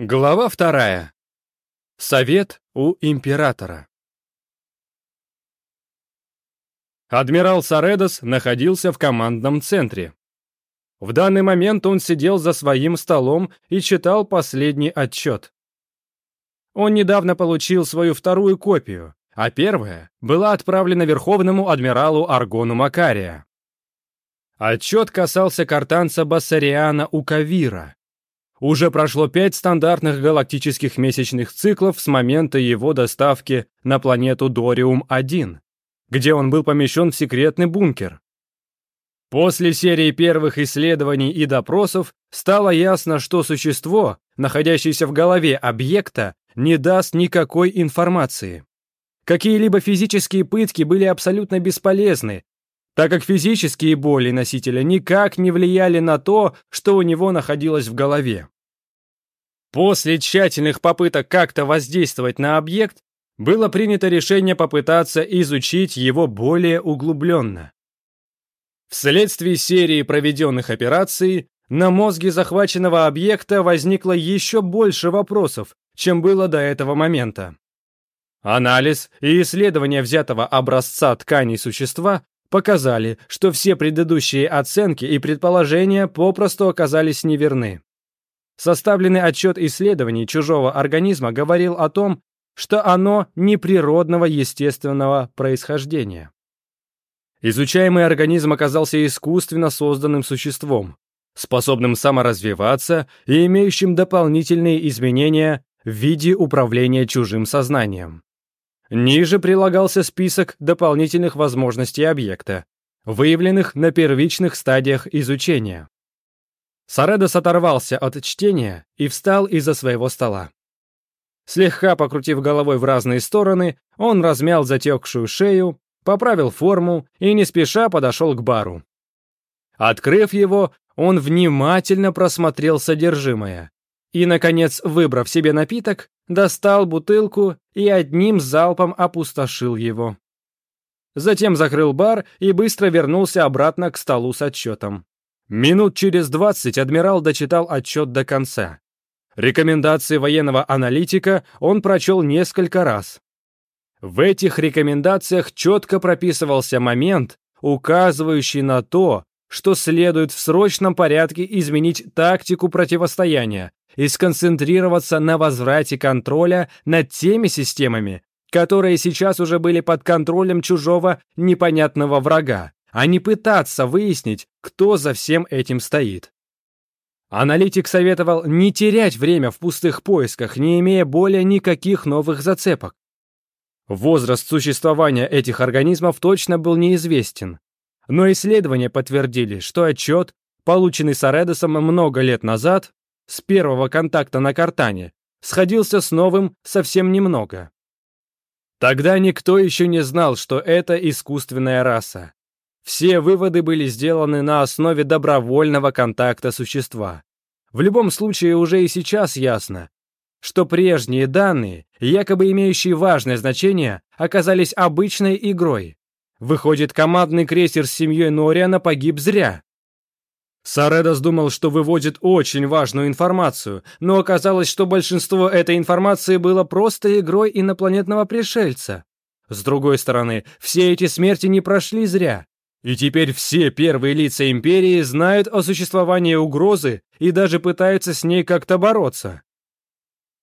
Глава вторая. Совет у императора. Адмирал Саредос находился в командном центре. В данный момент он сидел за своим столом и читал последний отчет. Он недавно получил свою вторую копию, а первая была отправлена верховному адмиралу Аргону Макария. Отчет касался картанца Бассариана Укавира – уже прошло пять стандартных галактических месячных циклов с момента его доставки на планету Дориум-1, где он был помещен в секретный бункер. После серии первых исследований и допросов стало ясно, что существо, находящееся в голове объекта, не даст никакой информации. Какие-либо физические пытки были абсолютно бесполезны, так как физические боли носителя никак не влияли на то, что у него находилось в голове. После тщательных попыток как-то воздействовать на объект, было принято решение попытаться изучить его более углубленно. Вследствие серии проведенных операций на мозге захваченного объекта возникло еще больше вопросов, чем было до этого момента. Анализ и исследование взятого образца тканей существа показали, что все предыдущие оценки и предположения попросту оказались неверны. Составленный отчет исследований чужого организма говорил о том, что оно неприродного естественного происхождения. Изучаемый организм оказался искусственно созданным существом, способным саморазвиваться и имеющим дополнительные изменения в виде управления чужим сознанием. Ниже прилагался список дополнительных возможностей объекта, выявленных на первичных стадиях изучения. Саредос оторвался от чтения и встал из-за своего стола. Слегка покрутив головой в разные стороны, он размял затекшую шею, поправил форму и не спеша подошел к бару. Открыв его, он внимательно просмотрел содержимое и, наконец, выбрав себе напиток, достал бутылку и одним залпом опустошил его. Затем закрыл бар и быстро вернулся обратно к столу с отчетом. Минут через двадцать адмирал дочитал отчет до конца. Рекомендации военного аналитика он прочел несколько раз. В этих рекомендациях четко прописывался момент, указывающий на то, что следует в срочном порядке изменить тактику противостояния, и сконцентрироваться на возврате контроля над теми системами, которые сейчас уже были под контролем чужого непонятного врага, а не пытаться выяснить, кто за всем этим стоит. Аналитик советовал не терять время в пустых поисках, не имея более никаких новых зацепок. Возраст существования этих организмов точно был неизвестен. Но исследования подтвердили, что отчет, полученный саредосом много лет назад, с первого контакта на картане сходился с новым совсем немного. Тогда никто еще не знал, что это искусственная раса. Все выводы были сделаны на основе добровольного контакта существа. В любом случае уже и сейчас ясно, что прежние данные, якобы имеющие важное значение, оказались обычной игрой. Выходит, командный крейсер с семьей Нориана погиб зря. Саредос думал, что выводит очень важную информацию, но оказалось, что большинство этой информации было просто игрой инопланетного пришельца. С другой стороны, все эти смерти не прошли зря. И теперь все первые лица Империи знают о существовании угрозы и даже пытаются с ней как-то бороться.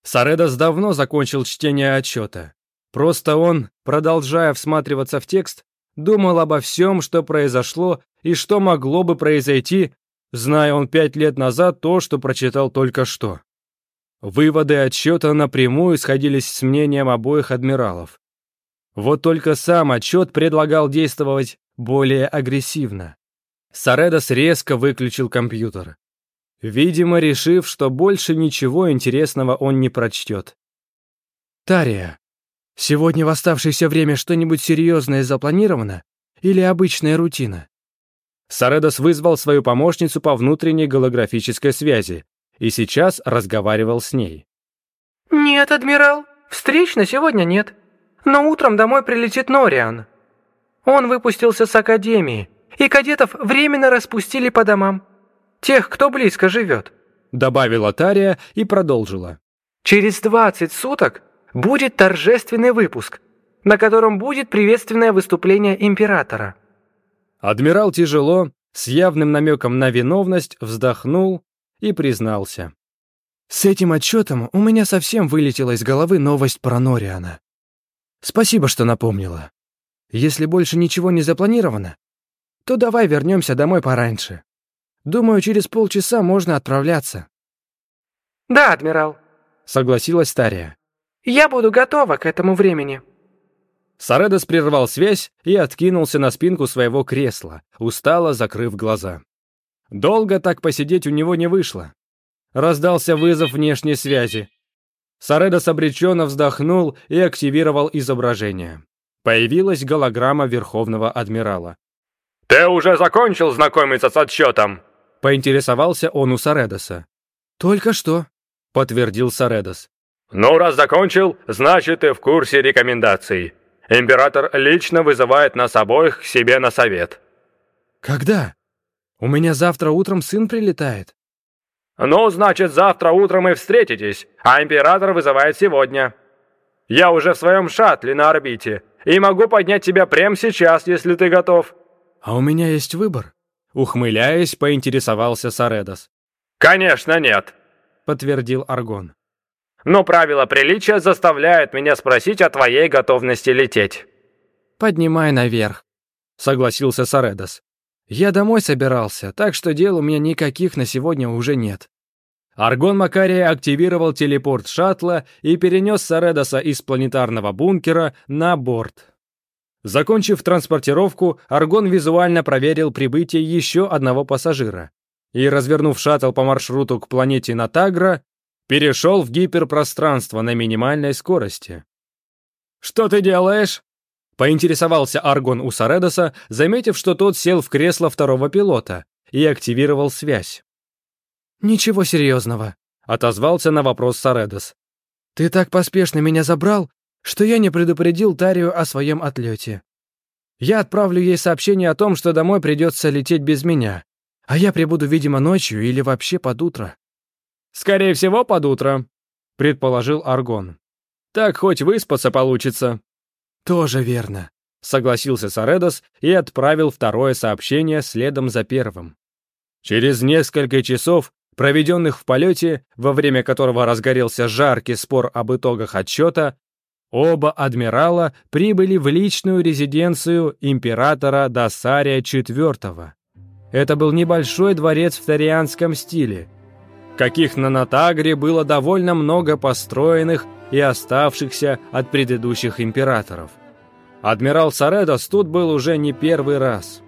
Саредос давно закончил чтение отчета. Просто он, продолжая всматриваться в текст, думал обо всем, что произошло и что могло бы произойти, зная он пять лет назад то, что прочитал только что. Выводы отчета напрямую сходились с мнением обоих адмиралов. Вот только сам отчет предлагал действовать более агрессивно. Саредос резко выключил компьютер. Видимо, решив, что больше ничего интересного он не прочтет. «Тария, сегодня в оставшееся время что-нибудь серьезное запланировано или обычная рутина?» Саредос вызвал свою помощницу по внутренней голографической связи и сейчас разговаривал с ней. «Нет, адмирал, встреч на сегодня нет. Но утром домой прилетит Нориан. Он выпустился с Академии, и кадетов временно распустили по домам. Тех, кто близко живет», — добавила Тария и продолжила. «Через 20 суток будет торжественный выпуск, на котором будет приветственное выступление императора». Адмирал тяжело, с явным намеком на виновность, вздохнул и признался. «С этим отчетом у меня совсем вылетела из головы новость про Нориана. Спасибо, что напомнила. Если больше ничего не запланировано, то давай вернемся домой пораньше. Думаю, через полчаса можно отправляться». «Да, адмирал», — согласилась Тария. «Я буду готова к этому времени». Саредос прервал связь и откинулся на спинку своего кресла, устало закрыв глаза. Долго так посидеть у него не вышло. Раздался вызов внешней связи. Саредос обреченно вздохнул и активировал изображение. Появилась голограмма Верховного Адмирала. «Ты уже закончил знакомиться с отсчетом?» — поинтересовался он у Саредоса. «Только что», — подтвердил Саредос. «Ну, раз закончил, значит, ты в курсе рекомендаций», Император лично вызывает нас обоих к себе на совет». «Когда? У меня завтра утром сын прилетает». «Ну, значит, завтра утром и встретитесь, а император вызывает сегодня. Я уже в своем шаттле на орбите и могу поднять тебя прямо сейчас, если ты готов». «А у меня есть выбор», — ухмыляясь, поинтересовался Саредос. «Конечно нет», — подтвердил Аргон но правила приличия заставляют меня спросить о твоей готовности лететь». «Поднимай наверх», — согласился Саредос. «Я домой собирался, так что дел у меня никаких на сегодня уже нет». Аргон Макария активировал телепорт шаттла и перенес Саредоса из планетарного бункера на борт. Закончив транспортировку, Аргон визуально проверил прибытие еще одного пассажира. И, развернув шаттл по маршруту к планете Натагра, перешел в гиперпространство на минимальной скорости. «Что ты делаешь?» — поинтересовался Аргон у Саредоса, заметив, что тот сел в кресло второго пилота и активировал связь. «Ничего серьезного», — отозвался на вопрос Саредос. «Ты так поспешно меня забрал, что я не предупредил Тарию о своем отлете. Я отправлю ей сообщение о том, что домой придется лететь без меня, а я прибуду, видимо, ночью или вообще под утро. «Скорее всего, под утро», — предположил Аргон. «Так хоть выспаться получится». «Тоже верно», — согласился Саредос и отправил второе сообщение следом за первым. Через несколько часов, проведенных в полете, во время которого разгорелся жаркий спор об итогах отчета, оба адмирала прибыли в личную резиденцию императора Досария IV. Это был небольшой дворец в тарианском стиле — каких на Натагре было довольно много построенных и оставшихся от предыдущих императоров. Адмирал Саредос тут был уже не первый раз.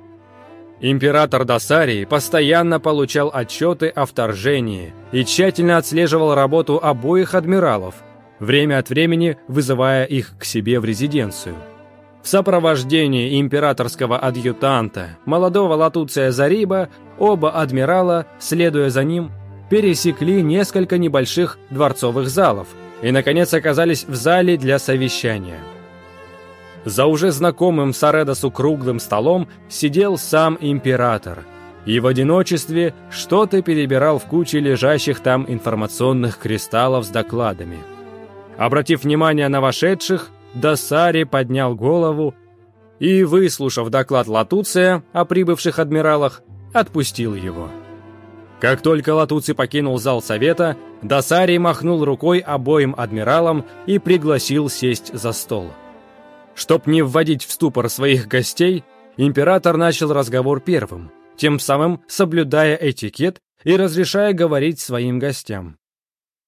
Император Досарии постоянно получал отчеты о вторжении и тщательно отслеживал работу обоих адмиралов, время от времени вызывая их к себе в резиденцию. В сопровождении императорского адъютанта, молодого Латуция Зариба, оба адмирала, следуя за ним, пересекли несколько небольших дворцовых залов и, наконец, оказались в зале для совещания. За уже знакомым Саредосу круглым столом сидел сам император и в одиночестве что-то перебирал в куче лежащих там информационных кристаллов с докладами. Обратив внимание на вошедших, Досари поднял голову и, выслушав доклад Латуция о прибывших адмиралах, отпустил его. Как только Латуци покинул зал совета, Досарий махнул рукой обоим адмиралам и пригласил сесть за стол. Чтоб не вводить в ступор своих гостей, император начал разговор первым, тем самым соблюдая этикет и разрешая говорить своим гостям.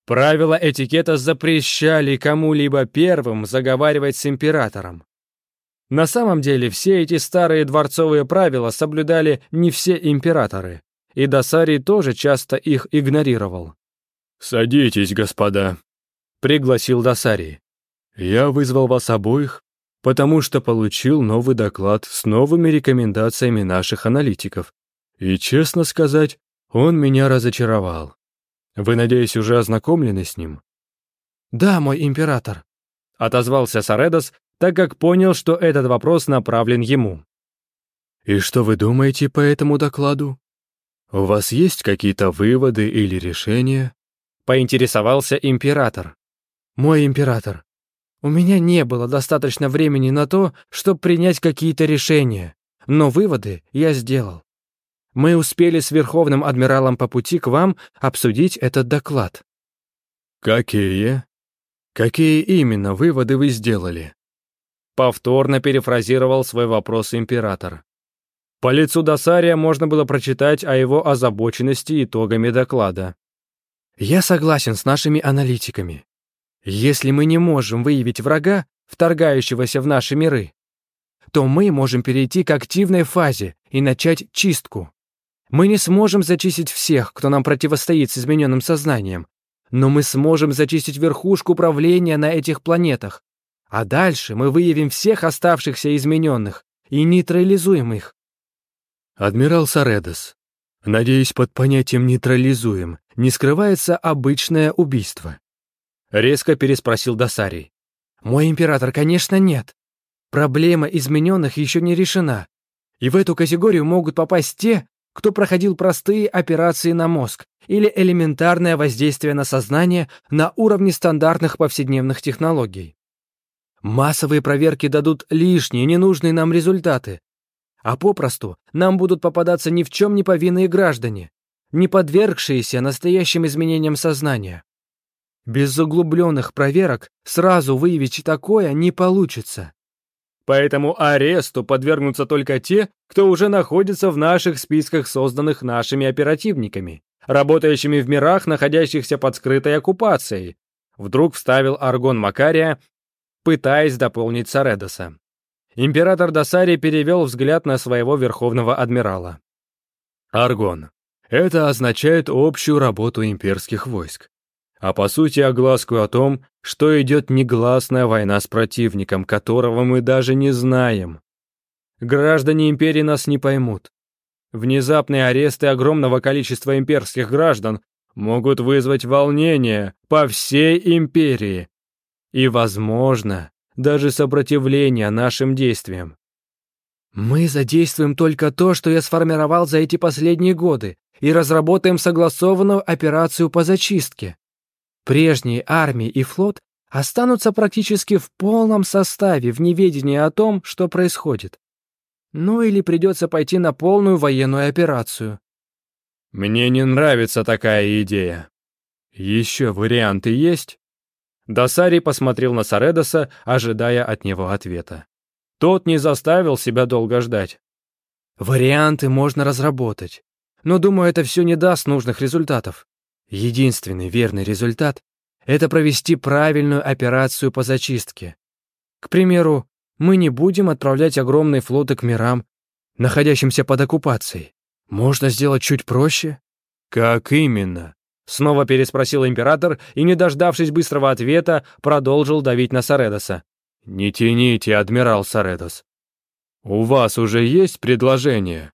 Правила этикета запрещали кому-либо первым заговаривать с императором. На самом деле все эти старые дворцовые правила соблюдали не все императоры, и Досарий тоже часто их игнорировал. «Садитесь, господа», — пригласил Досарий. «Я вызвал вас обоих, потому что получил новый доклад с новыми рекомендациями наших аналитиков. И, честно сказать, он меня разочаровал. Вы, надеюсь, уже ознакомлены с ним?» «Да, мой император», — отозвался Саредос, так как понял, что этот вопрос направлен ему. «И что вы думаете по этому докладу?» «У вас есть какие-то выводы или решения?» — поинтересовался император. «Мой император, у меня не было достаточно времени на то, чтобы принять какие-то решения, но выводы я сделал. Мы успели с Верховным Адмиралом по пути к вам обсудить этот доклад». «Какие? Какие именно выводы вы сделали?» Повторно перефразировал свой вопрос император. По лицу Досария можно было прочитать о его озабоченности итогами доклада. «Я согласен с нашими аналитиками. Если мы не можем выявить врага, вторгающегося в наши миры, то мы можем перейти к активной фазе и начать чистку. Мы не сможем зачистить всех, кто нам противостоит с измененным сознанием, но мы сможем зачистить верхушку правления на этих планетах. А дальше мы выявим всех оставшихся измененных и нейтрализуем их. Адмирал Саредос, надеюсь, под понятием «нейтрализуем» не скрывается обычное убийство. Резко переспросил Досарий. Мой император, конечно, нет. Проблема измененных еще не решена. И в эту категорию могут попасть те, кто проходил простые операции на мозг или элементарное воздействие на сознание на уровне стандартных повседневных технологий. Массовые проверки дадут лишние, ненужные нам результаты, а попросту нам будут попадаться ни в чем не повинные граждане, не подвергшиеся настоящим изменениям сознания. Без углубленных проверок сразу выявить такое не получится. Поэтому аресту подвергнутся только те, кто уже находится в наших списках, созданных нашими оперативниками, работающими в мирах, находящихся под скрытой оккупацией. Вдруг вставил аргон Макария, пытаясь дополнить Саредоса. Император Досари перевел взгляд на своего верховного адмирала. «Аргон. Это означает общую работу имперских войск. А по сути огласку о том, что идет негласная война с противником, которого мы даже не знаем. Граждане империи нас не поймут. Внезапные аресты огромного количества имперских граждан могут вызвать волнение по всей империи. И, возможно, даже сопротивления нашим действиям. Мы задействуем только то, что я сформировал за эти последние годы, и разработаем согласованную операцию по зачистке. Прежние армии и флот останутся практически в полном составе в неведении о том, что происходит. Ну или придется пойти на полную военную операцию. Мне не нравится такая идея. Еще варианты есть? Досари посмотрел на Саредоса, ожидая от него ответа. Тот не заставил себя долго ждать. «Варианты можно разработать, но, думаю, это все не даст нужных результатов. Единственный верный результат — это провести правильную операцию по зачистке. К примеру, мы не будем отправлять огромные флоты к мирам, находящимся под оккупацией. Можно сделать чуть проще?» «Как именно?» Снова переспросил император и, не дождавшись быстрого ответа, продолжил давить на Саредоса. «Не тяните, адмирал Саредос. У вас уже есть предложение?»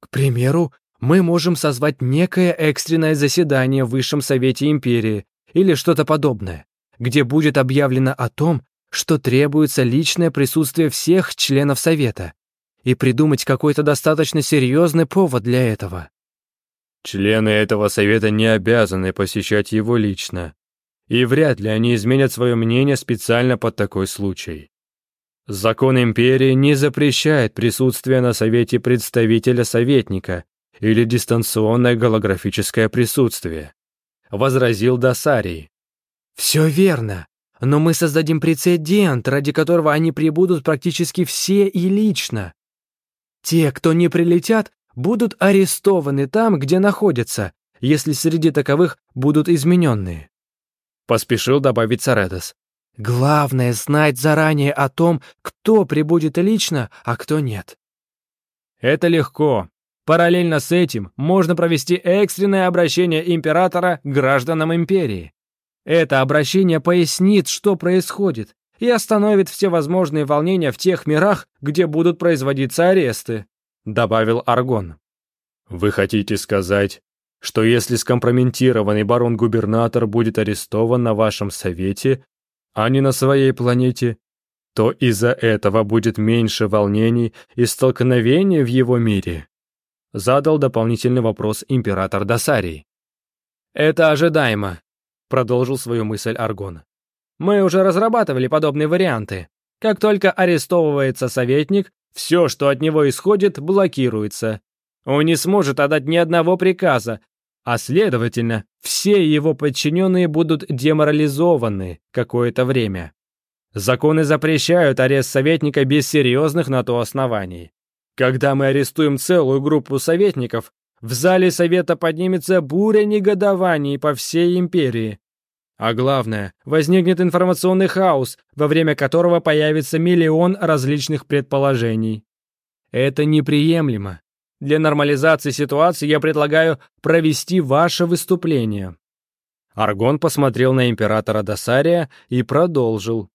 «К примеру, мы можем созвать некое экстренное заседание в Высшем Совете Империи или что-то подобное, где будет объявлено о том, что требуется личное присутствие всех членов Совета, и придумать какой-то достаточно серьезный повод для этого. Члены этого совета не обязаны посещать его лично, и вряд ли они изменят свое мнение специально под такой случай. Закон империи не запрещает присутствие на совете представителя советника или дистанционное голографическое присутствие, возразил Досарий. Все верно, но мы создадим прецедент, ради которого они прибудут практически все и лично. Те, кто не прилетят, будут арестованы там, где находятся, если среди таковых будут измененные. Поспешил добавить Саредос. Главное знать заранее о том, кто прибудет лично, а кто нет. Это легко. Параллельно с этим можно провести экстренное обращение императора гражданам империи. Это обращение пояснит, что происходит, и остановит все возможные волнения в тех мирах, где будут производиться аресты. — добавил Аргон. «Вы хотите сказать, что если скомпрометированный барон-губернатор будет арестован на вашем совете, а не на своей планете, то из-за этого будет меньше волнений и столкновений в его мире?» Задал дополнительный вопрос император Досарий. «Это ожидаемо», — продолжил свою мысль Аргон. «Мы уже разрабатывали подобные варианты. Как только арестовывается советник, все, что от него исходит, блокируется. Он не сможет отдать ни одного приказа, а следовательно, все его подчиненные будут деморализованы какое-то время. Законы запрещают арест советника без серьезных на то оснований. Когда мы арестуем целую группу советников, в зале совета поднимется буря негодований по всей империи. А главное, возникнет информационный хаос, во время которого появится миллион различных предположений. Это неприемлемо. Для нормализации ситуации я предлагаю провести ваше выступление. Аргон посмотрел на императора Досария и продолжил.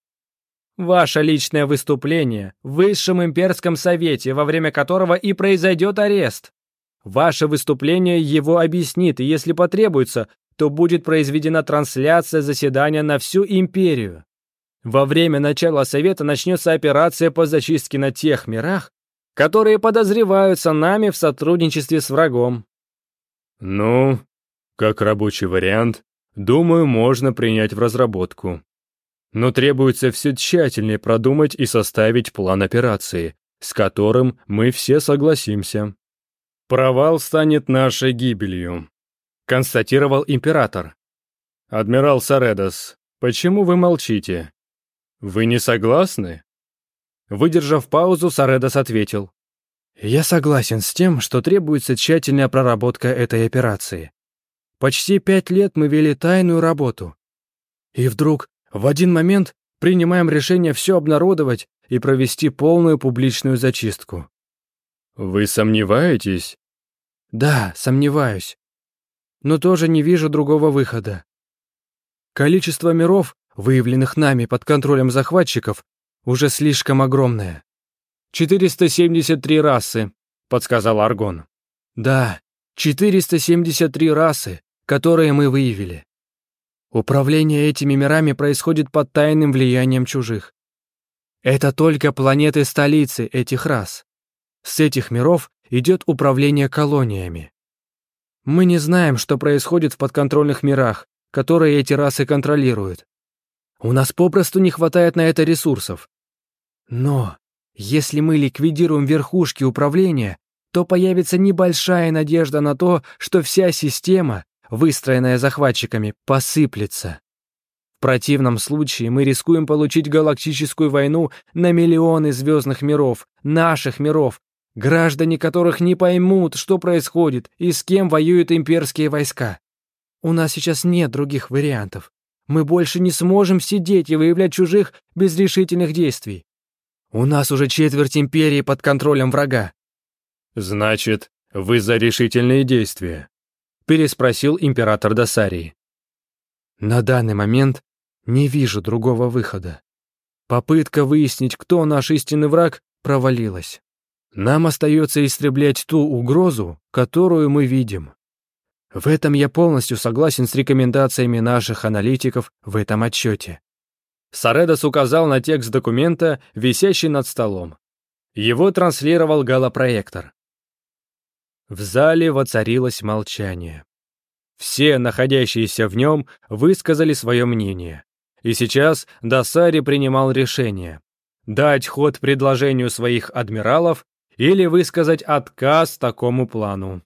Ваше личное выступление в Высшем имперском совете, во время которого и произойдет арест. Ваше выступление его объяснит, и если потребуется, то будет произведена трансляция заседания на всю империю. Во время начала совета начнется операция по зачистке на тех мирах, которые подозреваются нами в сотрудничестве с врагом. Ну, как рабочий вариант, думаю, можно принять в разработку. Но требуется все тщательнее продумать и составить план операции, с которым мы все согласимся. Провал станет нашей гибелью. — констатировал император. «Адмирал Саредос, почему вы молчите? Вы не согласны?» Выдержав паузу, Саредос ответил. «Я согласен с тем, что требуется тщательная проработка этой операции. Почти пять лет мы вели тайную работу. И вдруг, в один момент, принимаем решение все обнародовать и провести полную публичную зачистку». «Вы сомневаетесь?» «Да, сомневаюсь но тоже не вижу другого выхода. Количество миров, выявленных нами под контролем захватчиков, уже слишком огромное. 473 расы, подсказал Аргон. Да, 473 расы, которые мы выявили. Управление этими мирами происходит под тайным влиянием чужих. Это только планеты-столицы этих рас. С этих миров идет управление колониями. Мы не знаем, что происходит в подконтрольных мирах, которые эти расы контролируют. У нас попросту не хватает на это ресурсов. Но если мы ликвидируем верхушки управления, то появится небольшая надежда на то, что вся система, выстроенная захватчиками, посыплется. В противном случае мы рискуем получить галактическую войну на миллионы звездных миров, наших миров, граждане которых не поймут, что происходит и с кем воюют имперские войска. У нас сейчас нет других вариантов. Мы больше не сможем сидеть и выявлять чужих без решительных действий. У нас уже четверть империи под контролем врага. Значит, вы за решительные действия? Переспросил император Досарии. На данный момент не вижу другого выхода. Попытка выяснить, кто наш истинный враг, провалилась. Нам остается истреблять ту угрозу, которую мы видим. В этом я полностью согласен с рекомендациями наших аналитиков в этом отчете. Саредос указал на текст документа, висящий над столом. Его транслировал галопроектор. В зале воцарилось молчание. Все, находящиеся в нем, высказали свое мнение. И сейчас Досари принимал решение — дать ход предложению своих адмиралов или высказать отказ такому плану.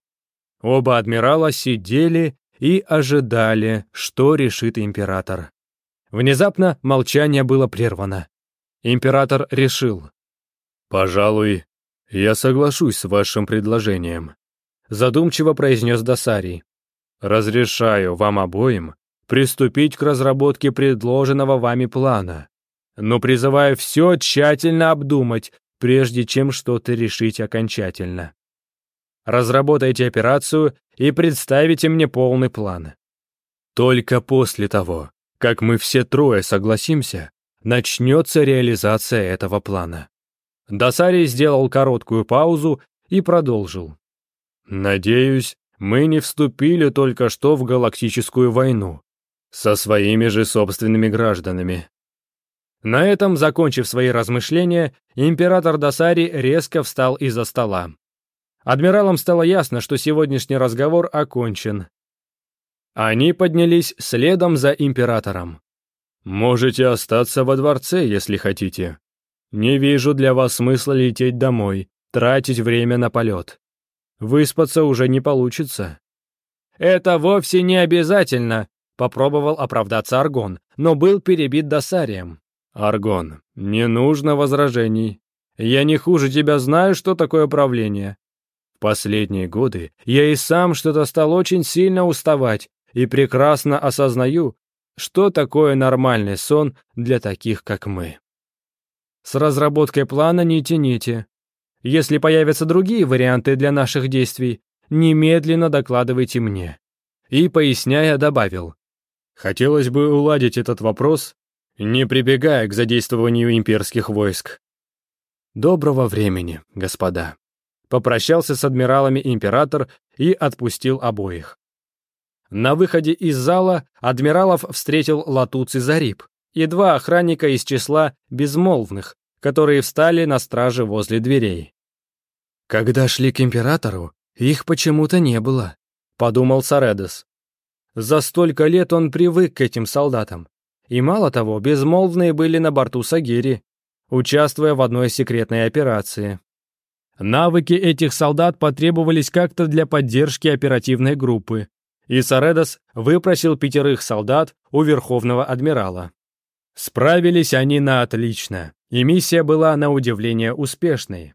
Оба адмирала сидели и ожидали, что решит император. Внезапно молчание было прервано. Император решил. «Пожалуй, я соглашусь с вашим предложением», — задумчиво произнес Досарий. «Разрешаю вам обоим приступить к разработке предложенного вами плана, но призываю все тщательно обдумать прежде чем что-то решить окончательно. Разработайте операцию и представите мне полный план. Только после того, как мы все трое согласимся, начнется реализация этого плана. Досари сделал короткую паузу и продолжил. «Надеюсь, мы не вступили только что в галактическую войну со своими же собственными гражданами. На этом, закончив свои размышления, император Досари резко встал из-за стола. Адмиралам стало ясно, что сегодняшний разговор окончен. Они поднялись следом за императором. «Можете остаться во дворце, если хотите. Не вижу для вас смысла лететь домой, тратить время на полет. Выспаться уже не получится». «Это вовсе не обязательно», — попробовал оправдаться Аргон, но был перебит досарием. «Аргон, не нужно возражений. Я не хуже тебя знаю, что такое правление. В последние годы я и сам что-то стал очень сильно уставать и прекрасно осознаю, что такое нормальный сон для таких, как мы. С разработкой плана не тяните. Если появятся другие варианты для наших действий, немедленно докладывайте мне». И, поясняя, добавил. «Хотелось бы уладить этот вопрос не прибегая к задействованию имперских войск. Доброго времени, господа. Попрощался с адмиралами император и отпустил обоих. На выходе из зала адмиралов встретил латуц и Зариб и два охранника из числа безмолвных, которые встали на страже возле дверей. Когда шли к императору, их почему-то не было, подумал Саредес. За столько лет он привык к этим солдатам, и мало того, безмолвные были на борту Сагири, участвуя в одной секретной операции. Навыки этих солдат потребовались как-то для поддержки оперативной группы, и Саредос выпросил пятерых солдат у Верховного Адмирала. Справились они на отлично, и миссия была на удивление успешной.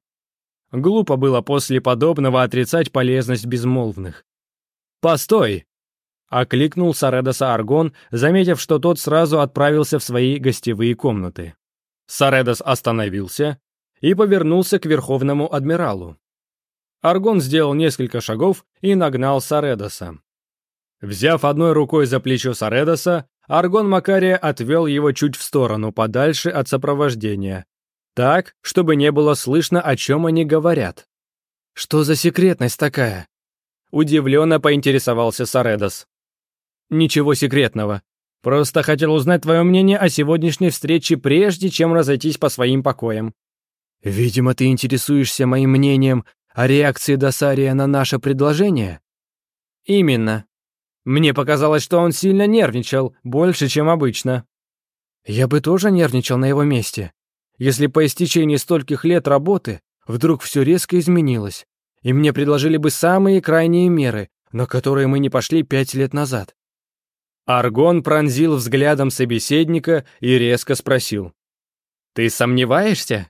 Глупо было после подобного отрицать полезность безмолвных. «Постой!» окликнул Саредоса Аргон, заметив, что тот сразу отправился в свои гостевые комнаты. Саредос остановился и повернулся к Верховному Адмиралу. Аргон сделал несколько шагов и нагнал Саредоса. Взяв одной рукой за плечо Саредоса, Аргон Макария отвел его чуть в сторону, подальше от сопровождения, так, чтобы не было слышно, о чем они говорят. «Что за секретность такая?» Удивленно поинтересовался Саредос. «Ничего секретного. Просто хотел узнать твое мнение о сегодняшней встрече, прежде чем разойтись по своим покоям». «Видимо, ты интересуешься моим мнением о реакции Досария на наше предложение?» «Именно. Мне показалось, что он сильно нервничал, больше, чем обычно». «Я бы тоже нервничал на его месте. Если по истечении стольких лет работы вдруг все резко изменилось, и мне предложили бы самые крайние меры, на которые мы не пошли пять лет назад. Аргон пронзил взглядом собеседника и резко спросил. «Ты сомневаешься?»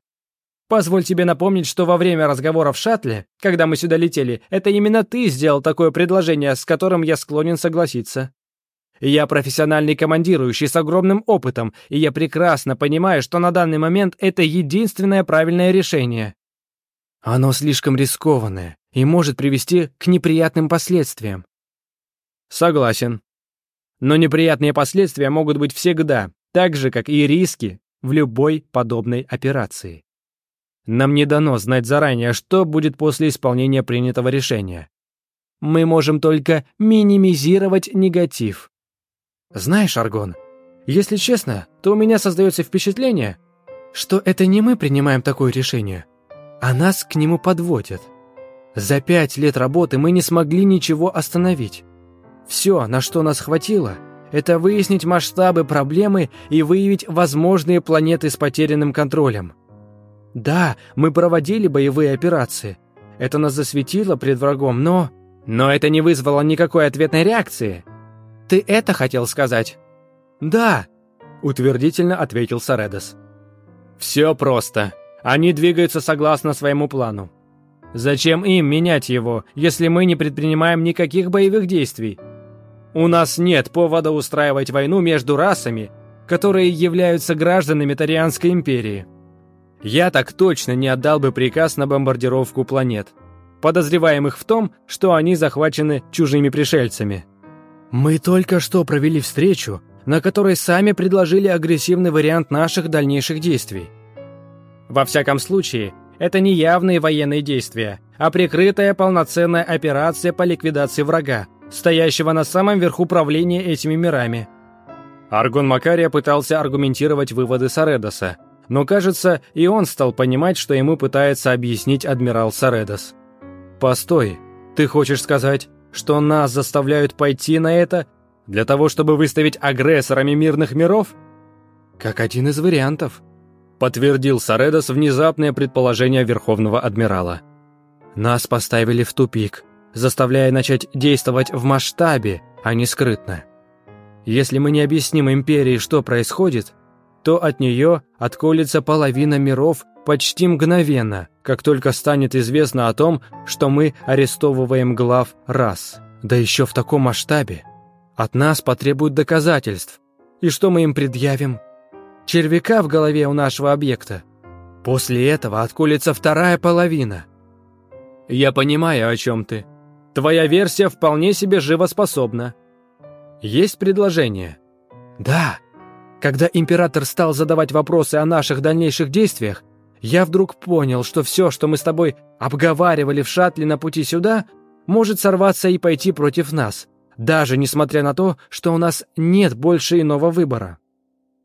«Позволь тебе напомнить, что во время разговора в шаттле, когда мы сюда летели, это именно ты сделал такое предложение, с которым я склонен согласиться. Я профессиональный командирующий с огромным опытом, и я прекрасно понимаю, что на данный момент это единственное правильное решение. Оно слишком рискованное и может привести к неприятным последствиям». «Согласен», но неприятные последствия могут быть всегда, так же, как и риски в любой подобной операции. Нам не дано знать заранее, что будет после исполнения принятого решения. Мы можем только минимизировать негатив. Знаешь, Аргон, если честно, то у меня создается впечатление, что это не мы принимаем такое решение, а нас к нему подводят. За пять лет работы мы не смогли ничего остановить. Все, на что нас хватило, это выяснить масштабы проблемы и выявить возможные планеты с потерянным контролем. Да, мы проводили боевые операции. Это нас засветило пред врагом, но... Но это не вызвало никакой ответной реакции. Ты это хотел сказать? Да, утвердительно ответил Саредос. Все просто. Они двигаются согласно своему плану. Зачем им менять его, если мы не предпринимаем никаких боевых действий? У нас нет повода устраивать войну между расами, которые являются гражданами Тарианской империи. Я так точно не отдал бы приказ на бомбардировку планет, подозреваемых в том, что они захвачены чужими пришельцами. Мы только что провели встречу, на которой сами предложили агрессивный вариант наших дальнейших действий. Во всяком случае, это не явные военные действия, а прикрытая полноценная операция по ликвидации врага, стоящего на самом верху правления этими мирами. Аргон Макария пытался аргументировать выводы Саредоса, но, кажется, и он стал понимать, что ему пытается объяснить адмирал Саредос. «Постой, ты хочешь сказать, что нас заставляют пойти на это для того, чтобы выставить агрессорами мирных миров?» «Как один из вариантов», — подтвердил Саредос внезапное предположение Верховного Адмирала. «Нас поставили в тупик», заставляя начать действовать в масштабе, а не скрытно. Если мы не объясним империи, что происходит, то от нее отколется половина миров почти мгновенно, как только станет известно о том, что мы арестовываем глав раз. Да еще в таком масштабе. От нас потребуют доказательств. И что мы им предъявим? Червяка в голове у нашего объекта. После этого отколется вторая половина. Я понимаю, о чем ты. Твоя версия вполне себе живоспособна. Есть предложение? Да. Когда император стал задавать вопросы о наших дальнейших действиях, я вдруг понял, что все, что мы с тобой обговаривали в шаттле на пути сюда, может сорваться и пойти против нас, даже несмотря на то, что у нас нет больше иного выбора.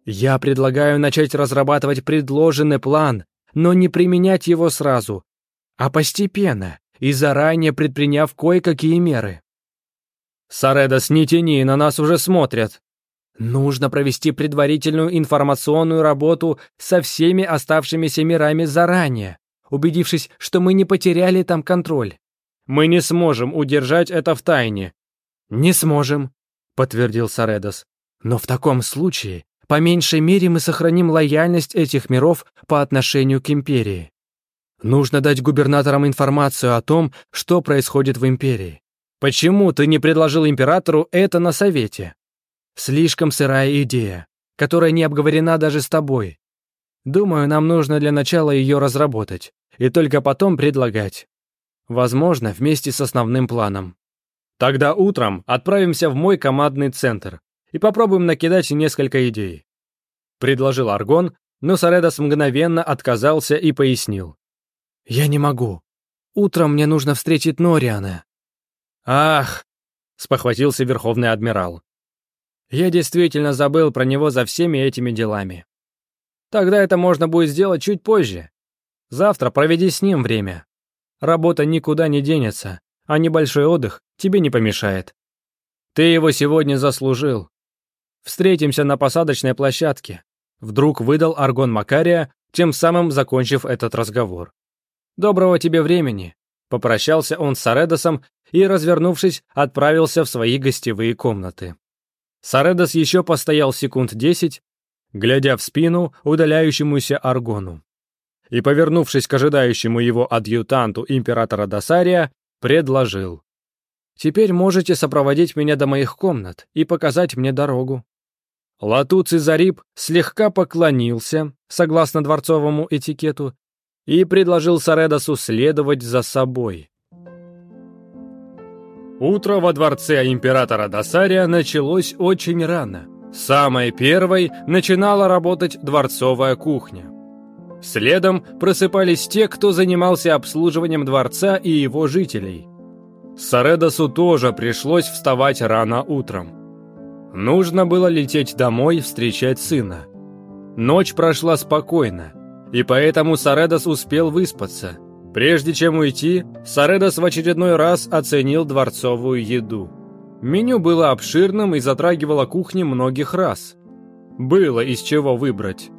Я предлагаю начать разрабатывать предложенный план, но не применять его сразу, а постепенно, и заранее предприняв кое-какие меры. «Саредос, не тяни, на нас уже смотрят», Нужно провести предварительную информационную работу со всеми оставшимися мирами заранее, убедившись, что мы не потеряли там контроль. Мы не сможем удержать это в тайне. Не сможем, подтвердил Саредос. Но в таком случае, по меньшей мере, мы сохраним лояльность этих миров по отношению к империи. Нужно дать губернаторам информацию о том, что происходит в империи. Почему ты не предложил императору это на совете? Слишком сырая идея, которая не обговорена даже с тобой. Думаю, нам нужно для начала ее разработать и только потом предлагать. Возможно, вместе с основным планом. Тогда утром отправимся в мой командный центр и попробуем накидать несколько идей. Предложил Аргон, но Саредос мгновенно отказался и пояснил. «Я не могу. Утром мне нужно встретить Нориана». «Ах!» — спохватился Верховный Адмирал. «Я действительно забыл про него за всеми этими делами. Тогда это можно будет сделать чуть позже. Завтра проведи с ним время. Работа никуда не денется, а небольшой отдых тебе не помешает. Ты его сегодня заслужил. Встретимся на посадочной площадке». Вдруг выдал Аргон Макария, тем самым закончив этот разговор. «Доброго тебе времени», — попрощался он с Аредосом и, развернувшись, отправился в свои гостевые комнаты. Саредос еще постоял секунд десять, глядя в спину удаляющемуся Аргону. И, повернувшись к ожидающему его адъютанту императора Досария, предложил. «Теперь можете сопроводить меня до моих комнат и показать мне дорогу». Латуций Зариб слегка поклонился, согласно дворцовому этикету, и предложил Саредосу следовать за собой. Утро во дворце императора Досария началось очень рано. Самой первой начинала работать дворцовая кухня. Следом просыпались те, кто занимался обслуживанием дворца и его жителей. Саредосу тоже пришлось вставать рано утром. Нужно было лететь домой встречать сына. Ночь прошла спокойно и поэтому Саредос успел выспаться. Прежде чем уйти, Саредос в очередной раз оценил дворцовую еду. Меню было обширным и затрагивало кухни многих раз. Было из чего выбрать.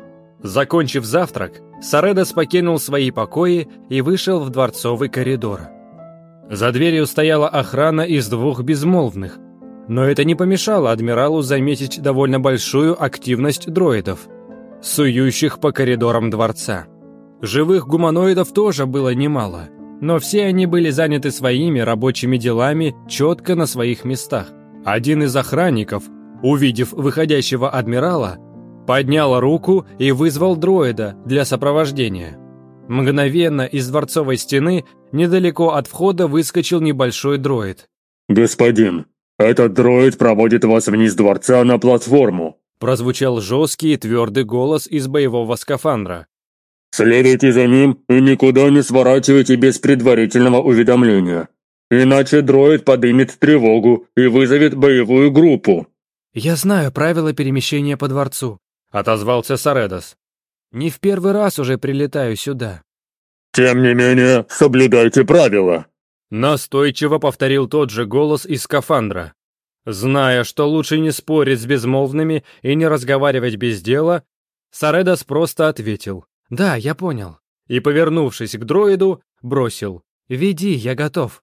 Закончив завтрак, Саредос покинул свои покои и вышел в дворцовый коридор. За дверью стояла охрана из двух безмолвных, но это не помешало адмиралу заметить довольно большую активность дроидов – Сующих по коридорам дворца. Живых гуманоидов тоже было немало, но все они были заняты своими рабочими делами четко на своих местах. Один из охранников, увидев выходящего адмирала, поднял руку и вызвал дроида для сопровождения. Мгновенно из дворцовой стены недалеко от входа выскочил небольшой дроид. «Господин, этот дроид проводит вас вниз дворца на платформу прозвучал жесткий и твердый голос из боевого скафандра. «Следуйте за ним и никуда не сворачивайте без предварительного уведомления. Иначе дроид поднимет тревогу и вызовет боевую группу». «Я знаю правила перемещения по дворцу», — отозвался Саредос. «Не в первый раз уже прилетаю сюда». «Тем не менее, соблюдайте правила», — настойчиво повторил тот же голос из скафандра. Зная, что лучше не спорить с безмолвными и не разговаривать без дела, Саредас просто ответил «Да, я понял». И, повернувшись к дроиду, бросил «Веди, я готов».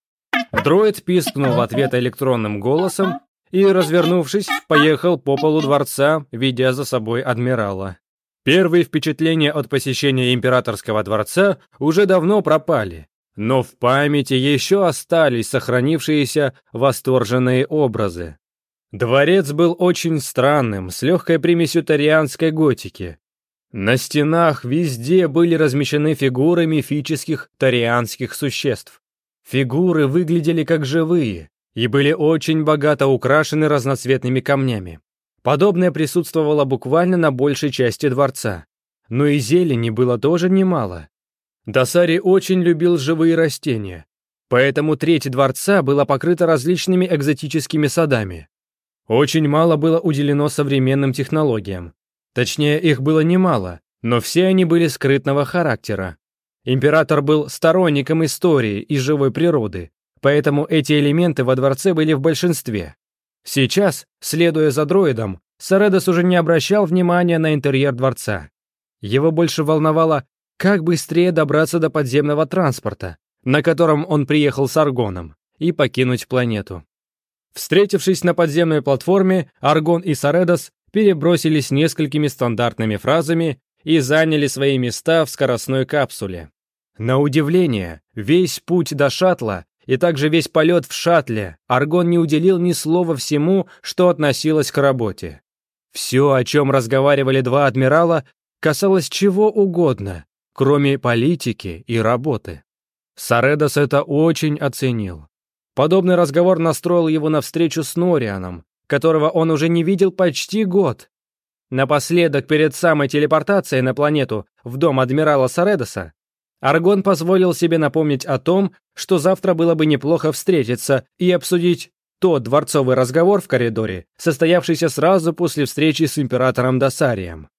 Дроид пискнул в ответ электронным голосом и, развернувшись, поехал по полу дворца, ведя за собой адмирала. Первые впечатления от посещения императорского дворца уже давно пропали, но в памяти еще остались сохранившиеся восторженные образы. Дворец был очень странным, с легкой примесью тарианской готики. На стенах везде были размещены фигуры мифических тарианских существ. Фигуры выглядели как живые и были очень богато украшены разноцветными камнями. Подобное присутствовало буквально на большей части дворца. Но и зелени было тоже немало. Досари очень любил живые растения, поэтому треть дворца была покрыта различными экзотическими садами. Очень мало было уделено современным технологиям. Точнее, их было немало, но все они были скрытного характера. Император был сторонником истории и живой природы, поэтому эти элементы во дворце были в большинстве. Сейчас, следуя за дроидом, Саредос уже не обращал внимания на интерьер дворца. Его больше волновало, как быстрее добраться до подземного транспорта, на котором он приехал с Аргоном, и покинуть планету. Встретившись на подземной платформе, Аргон и Саредос перебросились несколькими стандартными фразами и заняли свои места в скоростной капсуле. На удивление, весь путь до шаттла и также весь полет в шаттле Аргон не уделил ни слова всему, что относилось к работе. Все, о чем разговаривали два адмирала, касалось чего угодно, кроме политики и работы. Саредос это очень оценил. Подобный разговор настроил его на встречу с Норианом, которого он уже не видел почти год. Напоследок, перед самой телепортацией на планету, в дом адмирала Саредоса, Аргон позволил себе напомнить о том, что завтра было бы неплохо встретиться и обсудить тот дворцовый разговор в коридоре, состоявшийся сразу после встречи с императором Досарием.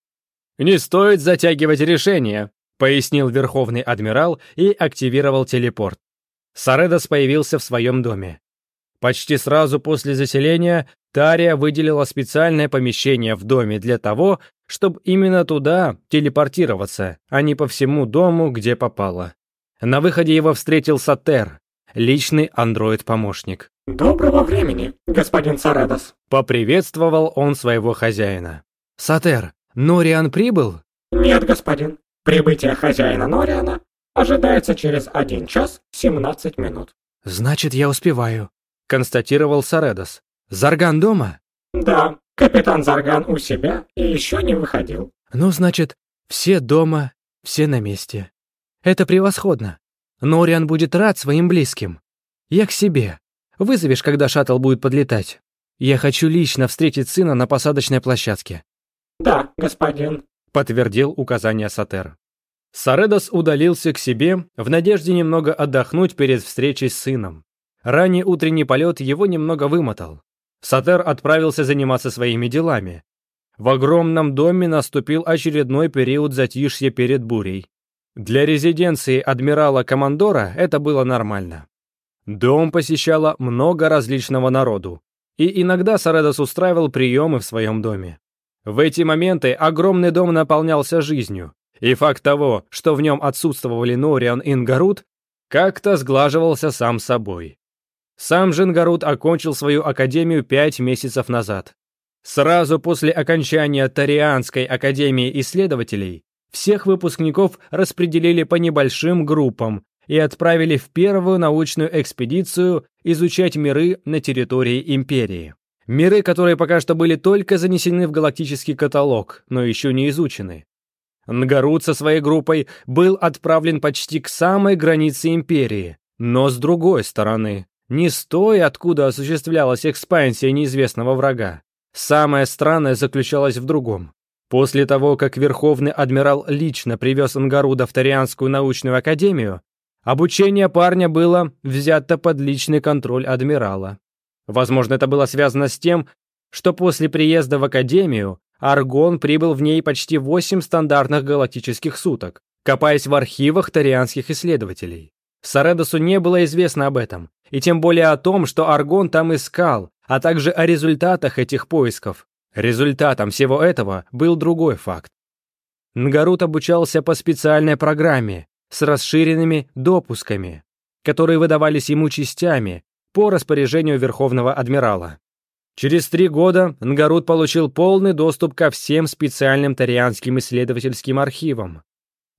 «Не стоит затягивать решение», — пояснил Верховный Адмирал и активировал телепорт. Саредос появился в своем доме. Почти сразу после заселения Тария выделила специальное помещение в доме для того, чтобы именно туда телепортироваться, а не по всему дому, где попало. На выходе его встретил Сатер, личный андроид-помощник. «Доброго времени, господин Саредос», — поприветствовал он своего хозяина. «Сатер, Нориан прибыл?» «Нет, господин. Прибытие хозяина Нориана ожидается через 1 час 17 минут. Значит, я успеваю, констатировал Саредос. Зарган дома? Да, капитан Зарган у себя и еще не выходил. Ну, значит, все дома, все на месте. Это превосходно. Нориан будет рад своим близким. Я к себе. Вызовешь, когда шаттл будет подлетать. Я хочу лично встретить сына на посадочной площадке. Да, господин подтвердил указание Сатер. Саредос удалился к себе в надежде немного отдохнуть перед встречей с сыном. Ранний утренний полет его немного вымотал. Сатер отправился заниматься своими делами. В огромном доме наступил очередной период затишья перед бурей. Для резиденции адмирала-командора это было нормально. Дом посещало много различного народу, и иногда Саредос устраивал приемы в своем доме. В эти моменты огромный дом наполнялся жизнью, и факт того, что в нем отсутствовали Нориан и Ингарут, как-то сглаживался сам собой. Сам Джингарут окончил свою академию пять месяцев назад. Сразу после окончания Тарианской академии исследователей всех выпускников распределили по небольшим группам и отправили в первую научную экспедицию изучать миры на территории империи. Миры, которые пока что были только занесены в галактический каталог, но еще не изучены. Нгарут со своей группой был отправлен почти к самой границе империи, но с другой стороны, не с той, откуда осуществлялась экспансия неизвестного врага. Самое странное заключалось в другом. После того, как Верховный Адмирал лично привез Ангаруда в Тарианскую научную академию, обучение парня было взято под личный контроль адмирала. Возможно, это было связано с тем, что после приезда в Академию Аргон прибыл в ней почти 8 стандартных галактических суток, копаясь в архивах тарианских исследователей. Саредосу не было известно об этом, и тем более о том, что Аргон там искал, а также о результатах этих поисков. Результатом всего этого был другой факт. Нгарут обучался по специальной программе с расширенными допусками, которые выдавались ему частями, по распоряжению Верховного Адмирала. Через три года Нгарут получил полный доступ ко всем специальным тарианским исследовательским архивам.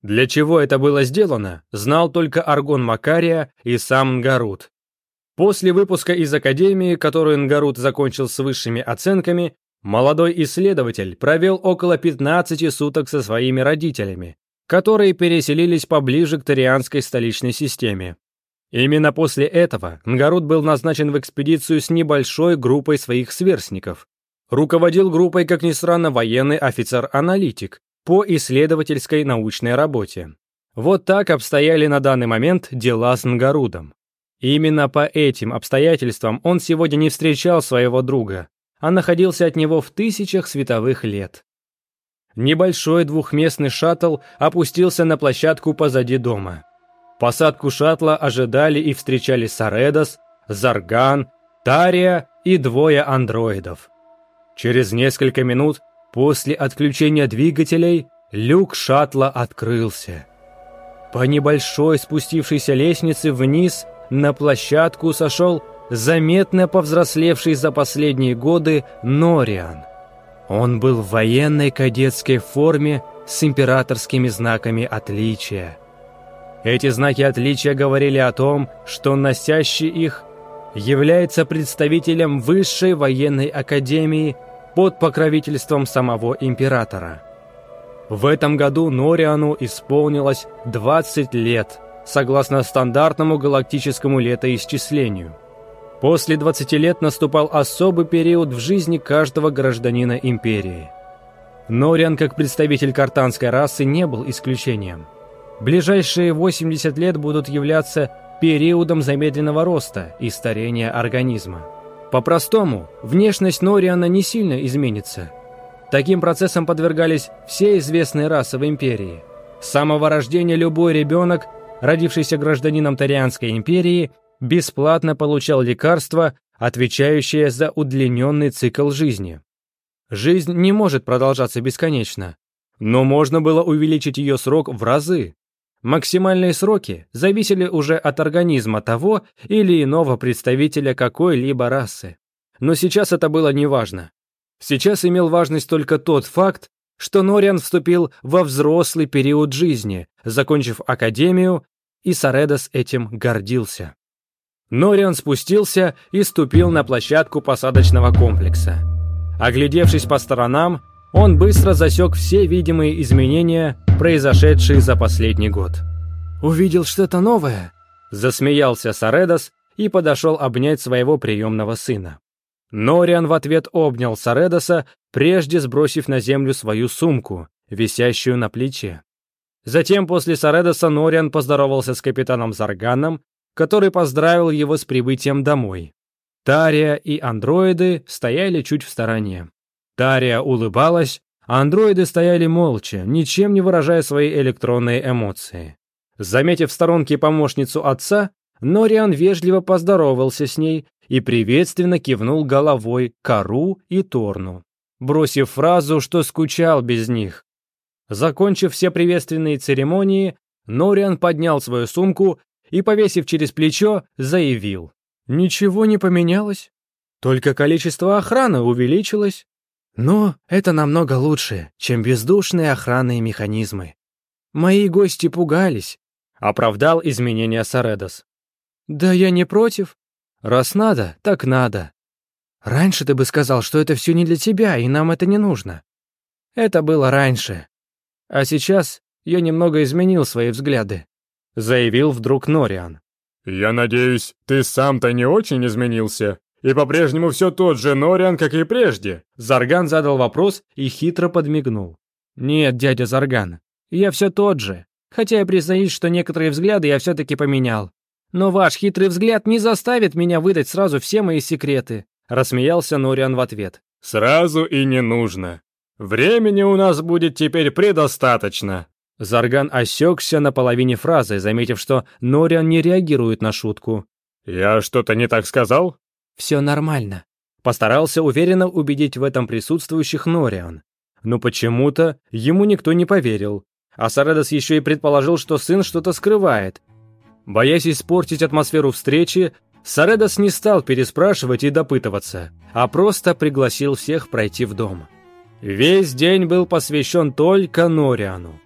Для чего это было сделано, знал только Аргон Макария и сам Нгарут. После выпуска из Академии, которую Нгарут закончил с высшими оценками, молодой исследователь провел около 15 суток со своими родителями, которые переселились поближе к тарианской столичной системе. Именно после этого Нгарут был назначен в экспедицию с небольшой группой своих сверстников. Руководил группой, как ни странно, военный офицер-аналитик по исследовательской научной работе. Вот так обстояли на данный момент дела с Нгарудом. Именно по этим обстоятельствам он сегодня не встречал своего друга, а находился от него в тысячах световых лет. Небольшой двухместный шаттл опустился на площадку позади дома. Посадку шаттла ожидали и встречали Саредос, Зарган, Тария и двое андроидов. Через несколько минут после отключения двигателей люк шаттла открылся. По небольшой спустившейся лестнице вниз на площадку сошел заметно повзрослевший за последние годы Нориан. Он был в военной кадетской форме с императорскими знаками отличия – эти знаки отличия говорили о том, что носящий их является представителем высшей военной академии под покровительством самого императора. В этом году Нориану исполнилось 20 лет, согласно стандартному галактическому летоисчислению. После 20 лет наступал особый период в жизни каждого гражданина империи. Нориан, как представитель картанской расы, не был исключением – Ближайшие 80 лет будут являться периодом замедленного роста и старения организма. По-простому, внешность Нориана не сильно изменится. Таким процессом подвергались все известные расы в империи. С самого рождения любой ребенок, родившийся гражданином Тарианской империи, бесплатно получал лекарства, отвечающие за удлиненный цикл жизни. Жизнь не может продолжаться бесконечно, но можно было увеличить ее срок в разы, Максимальные сроки зависели уже от организма того или иного представителя какой-либо расы. Но сейчас это было неважно. Сейчас имел важность только тот факт, что Нориан вступил во взрослый период жизни, закончив академию, и Саредос этим гордился. Нориан спустился и ступил на площадку посадочного комплекса. Оглядевшись по сторонам, он быстро засек все видимые изменения, произошедшие за последний год. «Увидел что-то новое?» – засмеялся Саредос и подошел обнять своего приемного сына. Нориан в ответ обнял Саредоса, прежде сбросив на землю свою сумку, висящую на плече. Затем после Саредоса Нориан поздоровался с капитаном Зарганом, который поздравил его с прибытием домой. Тария и андроиды стояли чуть в стороне. Тария улыбалась, а андроиды стояли молча, ничем не выражая свои электронные эмоции. Заметив в сторонке помощницу отца, Нориан вежливо поздоровался с ней и приветственно кивнул головой Кару и Торну, бросив фразу, что скучал без них. Закончив все приветственные церемонии, Нориан поднял свою сумку и, повесив через плечо, заявил. «Ничего не поменялось. Только количество охраны увеличилось. Но это намного лучше, чем бездушные охранные механизмы. Мои гости пугались, — оправдал изменения Саредос. Да я не против. Раз надо, так надо. Раньше ты бы сказал, что это все не для тебя, и нам это не нужно. Это было раньше. А сейчас я немного изменил свои взгляды, — заявил вдруг Нориан. «Я надеюсь, ты сам-то не очень изменился?» И по-прежнему все тот же Нориан, как и прежде. Зарган задал вопрос и хитро подмигнул. Нет, дядя Зарган, я все тот же. Хотя я признаюсь, что некоторые взгляды я все-таки поменял. Но ваш хитрый взгляд не заставит меня выдать сразу все мои секреты. Рассмеялся Нориан в ответ. Сразу и не нужно. Времени у нас будет теперь предостаточно. Зарган осекся на половине фразы, заметив, что Нориан не реагирует на шутку. «Я что-то не так сказал?» «Все нормально», — постарался уверенно убедить в этом присутствующих Нориан. Но почему-то ему никто не поверил. А Саредос еще и предположил, что сын что-то скрывает. Боясь испортить атмосферу встречи, Саредос не стал переспрашивать и допытываться, а просто пригласил всех пройти в дом. Весь день был посвящен только Нориану.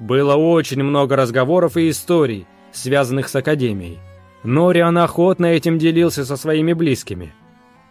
Было очень много разговоров и историй, связанных с Академией. Нориан охотно этим делился со своими близкими.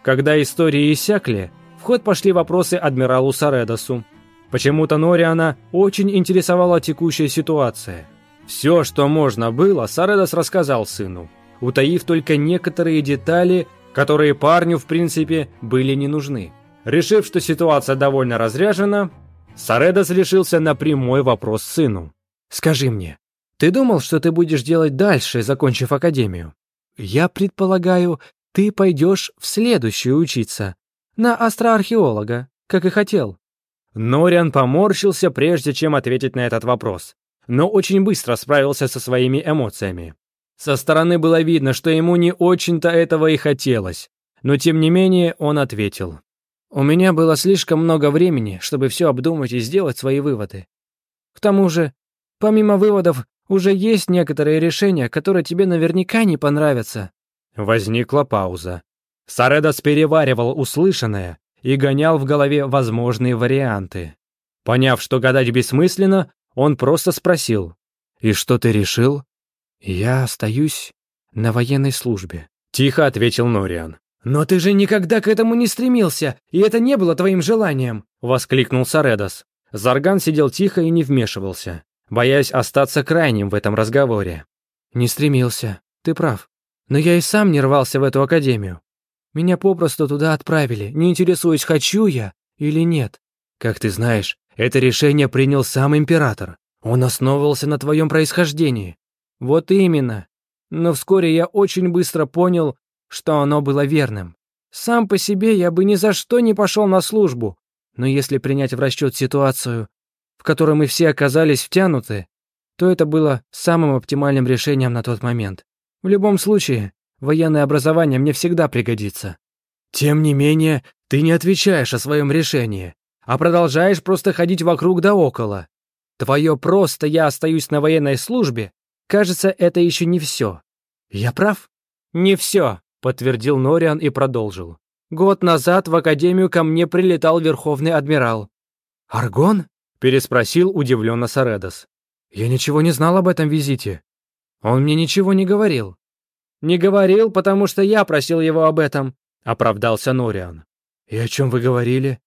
Когда истории иссякли, в ход пошли вопросы адмиралу Саредосу. Почему-то Нориана очень интересовала текущая ситуация. Все, что можно было, Саредос рассказал сыну, утаив только некоторые детали, которые парню, в принципе, были не нужны. Решив, что ситуация довольно разряжена, Саредос решился на прямой вопрос сыну. «Скажи мне, ты думал, что ты будешь делать дальше, закончив академию? Я предполагаю, ты пойдешь в следующую учиться. На астроархеолога, как и хотел. Нориан поморщился, прежде чем ответить на этот вопрос, но очень быстро справился со своими эмоциями. Со стороны было видно, что ему не очень-то этого и хотелось, но тем не менее он ответил. «У меня было слишком много времени, чтобы все обдумать и сделать свои выводы. К тому же, помимо выводов, уже есть некоторые решения, которые тебе наверняка не понравятся». Возникла пауза. Саредос переваривал услышанное и гонял в голове возможные варианты. Поняв, что гадать бессмысленно, он просто спросил. «И что ты решил?» «Я остаюсь на военной службе», — тихо ответил Нориан. «Но ты же никогда к этому не стремился, и это не было твоим желанием!» — воскликнул Саредос. Зарган сидел тихо и не вмешивался боясь остаться крайним в этом разговоре. «Не стремился, ты прав. Но я и сам не рвался в эту академию. Меня попросту туда отправили, не интересуясь, хочу я или нет. Как ты знаешь, это решение принял сам император. Он основывался на твоем происхождении. Вот именно. Но вскоре я очень быстро понял, что оно было верным. Сам по себе я бы ни за что не пошел на службу. Но если принять в расчет ситуацию, в который мы все оказались втянуты, то это было самым оптимальным решением на тот момент. В любом случае, военное образование мне всегда пригодится. Тем не менее, ты не отвечаешь о своем решении, а продолжаешь просто ходить вокруг да около. Твое «просто я остаюсь на военной службе» кажется, это еще не все. Я прав? Не все, подтвердил Нориан и продолжил. Год назад в Академию ко мне прилетал Верховный Адмирал. Аргон? переспросил удивленно Саредос. «Я ничего не знал об этом визите. Он мне ничего не говорил». «Не говорил, потому что я просил его об этом», — оправдался Нориан. «И о чем вы говорили?»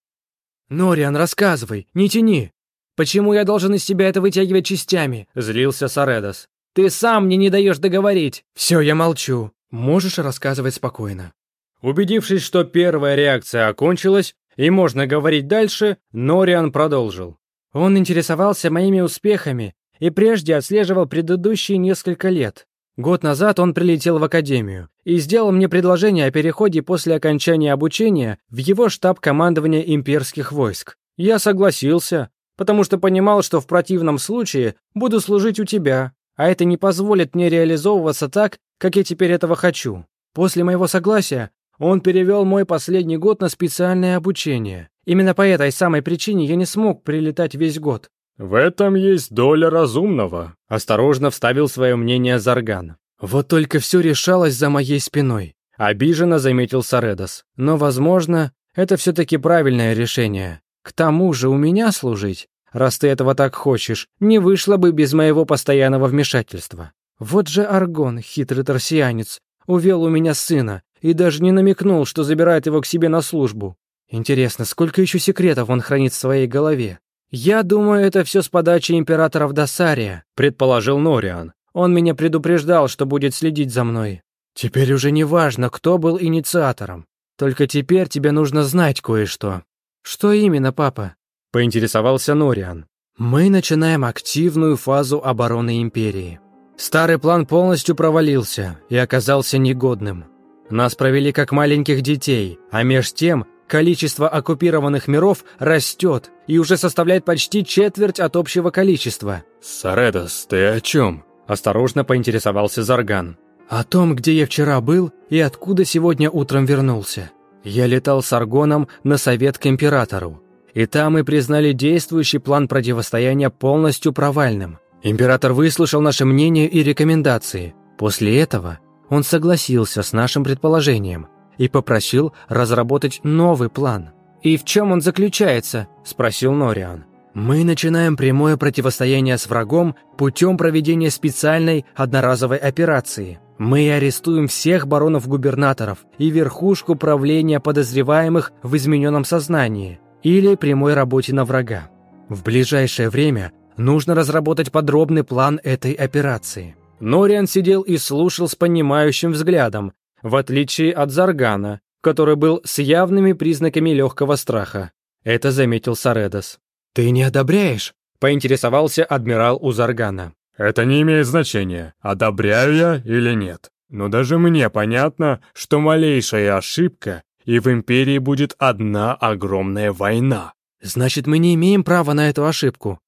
«Нориан, рассказывай, не тяни. Почему я должен из себя это вытягивать частями?» — злился Саредос. «Ты сам мне не даешь договорить!» «Все, я молчу. Можешь рассказывать спокойно». Убедившись, что первая реакция окончилась и можно говорить дальше, Нориан продолжил. Он интересовался моими успехами и прежде отслеживал предыдущие несколько лет. Год назад он прилетел в академию и сделал мне предложение о переходе после окончания обучения в его штаб командования имперских войск. Я согласился, потому что понимал, что в противном случае буду служить у тебя, а это не позволит мне реализовываться так, как я теперь этого хочу. После моего согласия он перевел мой последний год на специальное обучение. Именно по этой самой причине я не смог прилетать весь год. В этом есть доля разумного, осторожно вставил свое мнение Зарган. Вот только все решалось за моей спиной, обиженно заметил Саредос. Но, возможно, это все-таки правильное решение. К тому же у меня служить, раз ты этого так хочешь, не вышло бы без моего постоянного вмешательства. Вот же Аргон, хитрый торсианец, увел у меня сына и даже не намекнул, что забирает его к себе на службу. Интересно, сколько еще секретов он хранит в своей голове? «Я думаю, это все с подачи императоров Досария», — предположил Нориан. «Он меня предупреждал, что будет следить за мной. Теперь уже не важно, кто был инициатором. Только теперь тебе нужно знать кое-что». «Что именно, папа?» — поинтересовался Нориан. «Мы начинаем активную фазу обороны Империи. Старый план полностью провалился и оказался негодным. Нас провели как маленьких детей, а меж тем Количество оккупированных миров растет и уже составляет почти четверть от общего количества. «Саредос, ты о чем?» – осторожно поинтересовался Зарган. «О том, где я вчера был и откуда сегодня утром вернулся. Я летал с Аргоном на совет к императору. И там мы признали действующий план противостояния полностью провальным. Император выслушал наше мнение и рекомендации. После этого он согласился с нашим предположением – и попросил разработать новый план. «И в чем он заключается?» – спросил Нориан. «Мы начинаем прямое противостояние с врагом путем проведения специальной одноразовой операции. Мы арестуем всех баронов-губернаторов и верхушку правления подозреваемых в измененном сознании или прямой работе на врага. В ближайшее время нужно разработать подробный план этой операции». Нориан сидел и слушал с понимающим взглядом, в отличие от Заргана, который был с явными признаками легкого страха. Это заметил Саредос. «Ты не одобряешь?» — поинтересовался адмирал у Заргана. «Это не имеет значения, одобряю я или нет. Но даже мне понятно, что малейшая ошибка, и в Империи будет одна огромная война». «Значит, мы не имеем права на эту ошибку.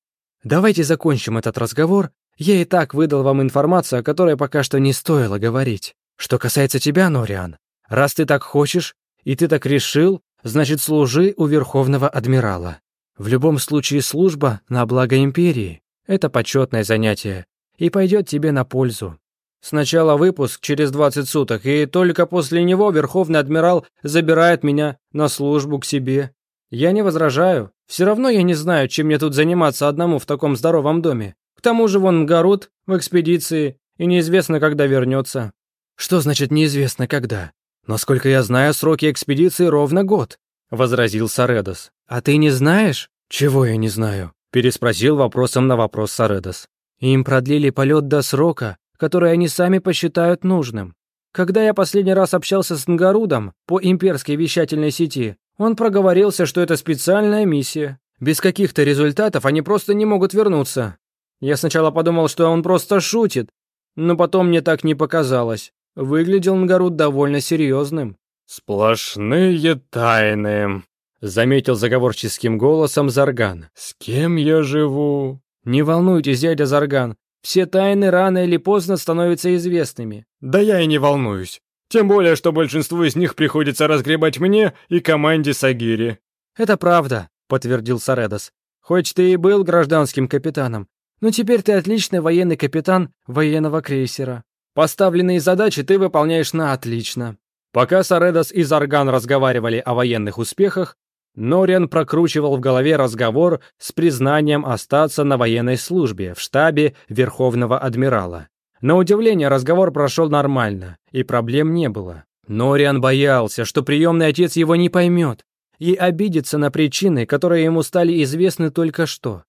Давайте закончим этот разговор. Я и так выдал вам информацию, о которой пока что не стоило говорить». Что касается тебя, Нориан, раз ты так хочешь, и ты так решил, значит, служи у Верховного Адмирала. В любом случае служба на благо Империи — это почетное занятие, и пойдет тебе на пользу. Сначала выпуск через 20 суток, и только после него Верховный Адмирал забирает меня на службу к себе. Я не возражаю. Все равно я не знаю, чем мне тут заниматься одному в таком здоровом доме. К тому же вон Гарут в экспедиции, и неизвестно, когда вернется. «Что значит неизвестно когда? Насколько я знаю, сроки экспедиции ровно год», — возразил Саредос. «А ты не знаешь?» «Чего я не знаю?» — переспросил вопросом на вопрос Саредос. «Им продлили полет до срока, который они сами посчитают нужным. Когда я последний раз общался с Нгарудом по имперской вещательной сети, он проговорился, что это специальная миссия. Без каких-то результатов они просто не могут вернуться. Я сначала подумал, что он просто шутит, но потом мне так не показалось. Выглядел Нгород довольно серьезным. «Сплошные тайны», — заметил заговорческим голосом Зарган. «С кем я живу?» «Не волнуйтесь, дядя Зарган. Все тайны рано или поздно становятся известными». «Да я и не волнуюсь. Тем более, что большинство из них приходится разгребать мне и команде Сагири». «Это правда», — подтвердил Саредос. «Хоть ты и был гражданским капитаном, но теперь ты отличный военный капитан военного крейсера». Поставленные задачи ты выполняешь на отлично. Пока Саредас и Зарган разговаривали о военных успехах, Нориан прокручивал в голове разговор с признанием остаться на военной службе в штабе Верховного Адмирала. На удивление разговор прошел нормально, и проблем не было. Нориан боялся, что приемный отец его не поймет и обидится на причины, которые ему стали известны только что.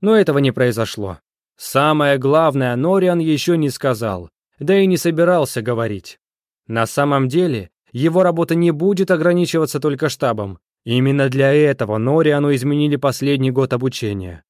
Но этого не произошло. Самое главное Нориан еще не сказал, да и не собирался говорить. На самом деле, его работа не будет ограничиваться только штабом. Именно для этого Нориану изменили последний год обучения.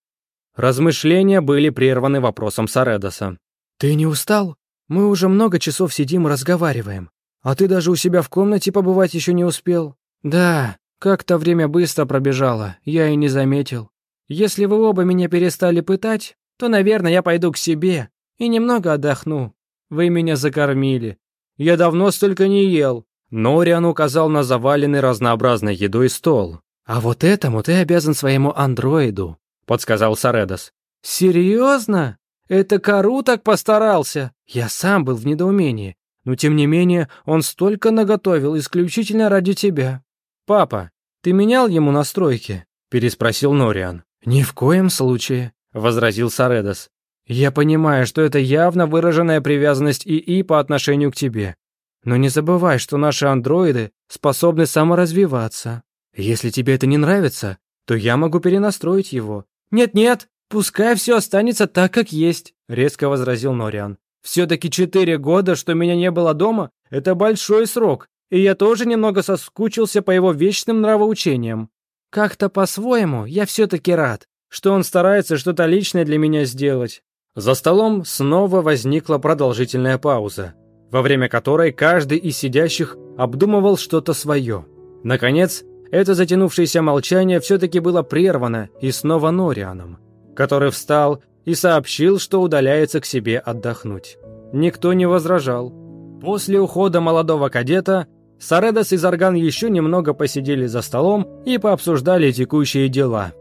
Размышления были прерваны вопросом Саредоса. «Ты не устал? Мы уже много часов сидим и разговариваем. А ты даже у себя в комнате побывать еще не успел?» «Да, как-то время быстро пробежало, я и не заметил. Если вы оба меня перестали пытать, то, наверное, я пойду к себе и немного отдохну. Вы меня закормили. Я давно столько не ел». Нориан указал на заваленный разнообразной едой стол. «А вот этому ты обязан своему андроиду», — подсказал Саредос. «Серьезно? Это Кару так постарался? Я сам был в недоумении. Но тем не менее, он столько наготовил исключительно ради тебя. Папа, ты менял ему настройки?» — переспросил Нориан. «Ни в коем случае», — возразил Саредос. Я понимаю, что это явно выраженная привязанность ИИ по отношению к тебе. Но не забывай, что наши андроиды способны саморазвиваться. Если тебе это не нравится, то я могу перенастроить его. Нет-нет, пускай все останется так, как есть, резко возразил Нориан. Все-таки четыре года, что меня не было дома, это большой срок, и я тоже немного соскучился по его вечным нравоучениям. Как-то по-своему я все-таки рад, что он старается что-то личное для меня сделать. За столом снова возникла продолжительная пауза, во время которой каждый из сидящих обдумывал что-то свое. Наконец, это затянувшееся молчание все-таки было прервано и снова Норианом, который встал и сообщил, что удаляется к себе отдохнуть. Никто не возражал. После ухода молодого кадета Саредос и Зарган еще немного посидели за столом и пообсуждали текущие дела.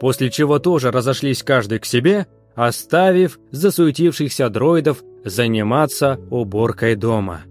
После чего тоже разошлись каждый к себе – оставив засуетившихся дроидов заниматься уборкой дома.